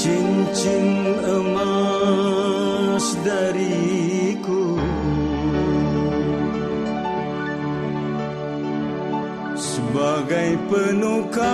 Cincin emas dariku. Sebagai penukar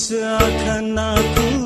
seakan aku